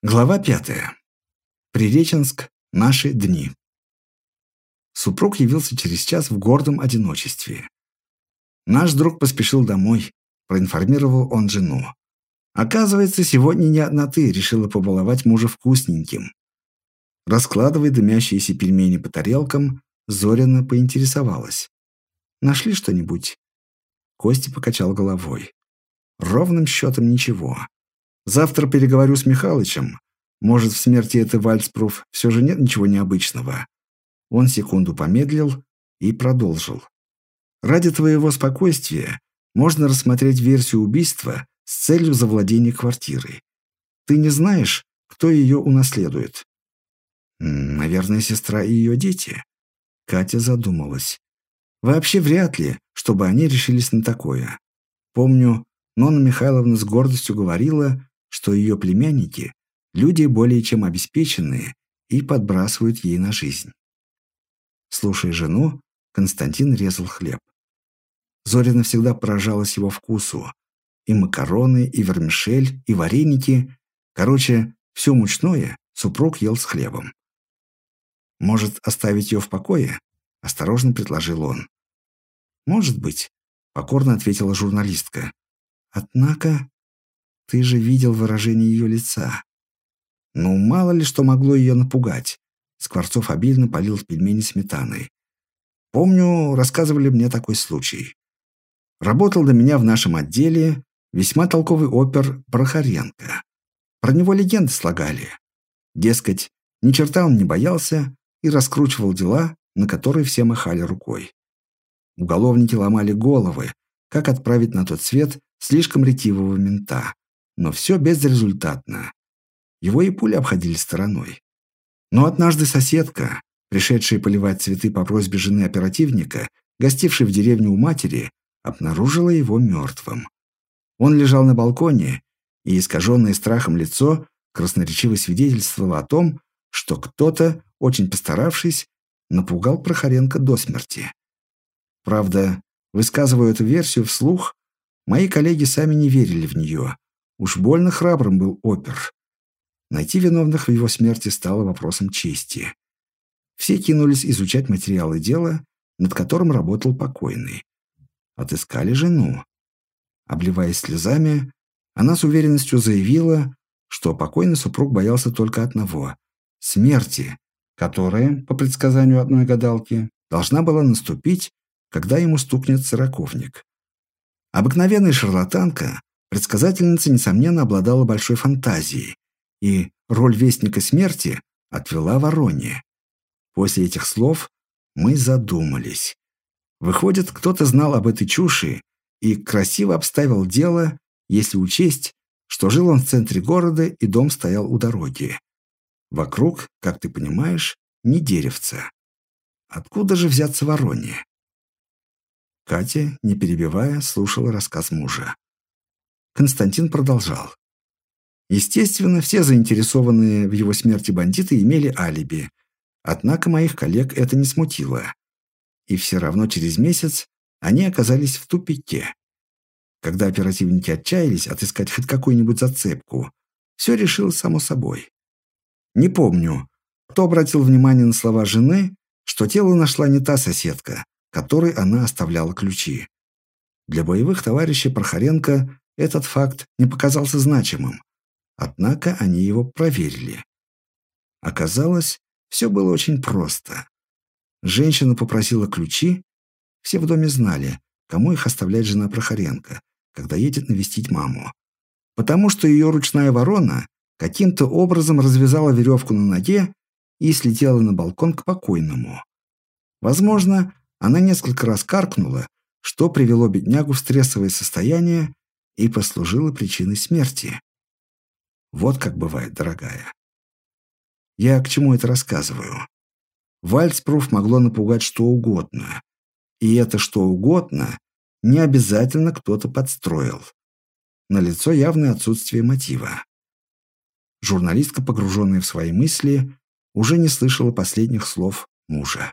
Глава пятая. Приреченск. Наши дни. Супруг явился через час в гордом одиночестве. Наш друг поспешил домой, проинформировал он жену. Оказывается, сегодня не одна ты решила побаловать мужа вкусненьким. Раскладывая дымящиеся пельмени по тарелкам, Зорина поинтересовалась. «Нашли что-нибудь?» Костя покачал головой. «Ровным счетом ничего. Завтра переговорю с Михалычем. Может, в смерти этой Вальцпруф все же нет ничего необычного. Он секунду помедлил и продолжил. Ради твоего спокойствия можно рассмотреть версию убийства с целью завладения квартирой. Ты не знаешь, кто ее унаследует? Наверное, сестра и ее дети. Катя задумалась. Вообще вряд ли, чтобы они решились на такое. Помню, Нонна Михайловна с гордостью говорила, что ее племянники – люди более чем обеспеченные и подбрасывают ей на жизнь. Слушая жену, Константин резал хлеб. Зорина всегда поражалась его вкусу. И макароны, и вермишель, и вареники. Короче, все мучное супруг ел с хлебом. «Может, оставить ее в покое?» – осторожно предложил он. «Может быть», – покорно ответила журналистка. «Однако ты же видел выражение ее лица. Ну, мало ли что могло ее напугать. Скворцов обильно полил пельмени сметаной. Помню, рассказывали мне такой случай. Работал до меня в нашем отделе весьма толковый опер Прохоренко. Про него легенды слагали. Дескать, ни черта он не боялся и раскручивал дела, на которые все махали рукой. Уголовники ломали головы, как отправить на тот свет слишком ретивого мента но все безрезультатно. Его и пули обходили стороной. Но однажды соседка, пришедшая поливать цветы по просьбе жены оперативника, гостившей в деревне у матери, обнаружила его мертвым. Он лежал на балконе, и искаженное страхом лицо красноречиво свидетельствовало о том, что кто-то, очень постаравшись, напугал Прохоренко до смерти. Правда, высказывая эту версию вслух, мои коллеги сами не верили в нее, Уж больно храбрым был опер. Найти виновных в его смерти стало вопросом чести. Все кинулись изучать материалы дела, над которым работал покойный. Отыскали жену. Обливаясь слезами, она с уверенностью заявила, что покойный супруг боялся только одного – смерти, которая, по предсказанию одной гадалки, должна была наступить, когда ему стукнет сороковник. Обыкновенная шарлатанка Предсказательница, несомненно, обладала большой фантазией, и роль Вестника Смерти отвела Вороне. После этих слов мы задумались. Выходит, кто-то знал об этой чуши и красиво обставил дело, если учесть, что жил он в центре города и дом стоял у дороги. Вокруг, как ты понимаешь, не деревца. Откуда же взяться вороне? Катя, не перебивая, слушала рассказ мужа. Константин продолжал. Естественно, все заинтересованные в его смерти бандиты имели алиби. Однако моих коллег это не смутило. И все равно через месяц они оказались в тупике. Когда оперативники отчаялись отыскать хоть какую-нибудь зацепку, все решилось само собой. Не помню, кто обратил внимание на слова жены, что тело нашла не та соседка, которой она оставляла ключи. Для боевых товарищей Прохоренко этот факт не показался значимым, однако они его проверили. Оказалось, все было очень просто. Женщина попросила ключи, все в доме знали, кому их оставляет жена Прохоренко, когда едет навестить маму. Потому что ее ручная ворона каким-то образом развязала веревку на ноге и слетела на балкон к покойному. Возможно, она несколько раз каркнула, что привело беднягу в стрессовое состояние, и послужило причиной смерти. Вот как бывает, дорогая. Я к чему это рассказываю? Вальцпруф могло напугать что угодно. И это что угодно не обязательно кто-то подстроил. Налицо явное отсутствие мотива. Журналистка, погруженная в свои мысли, уже не слышала последних слов мужа.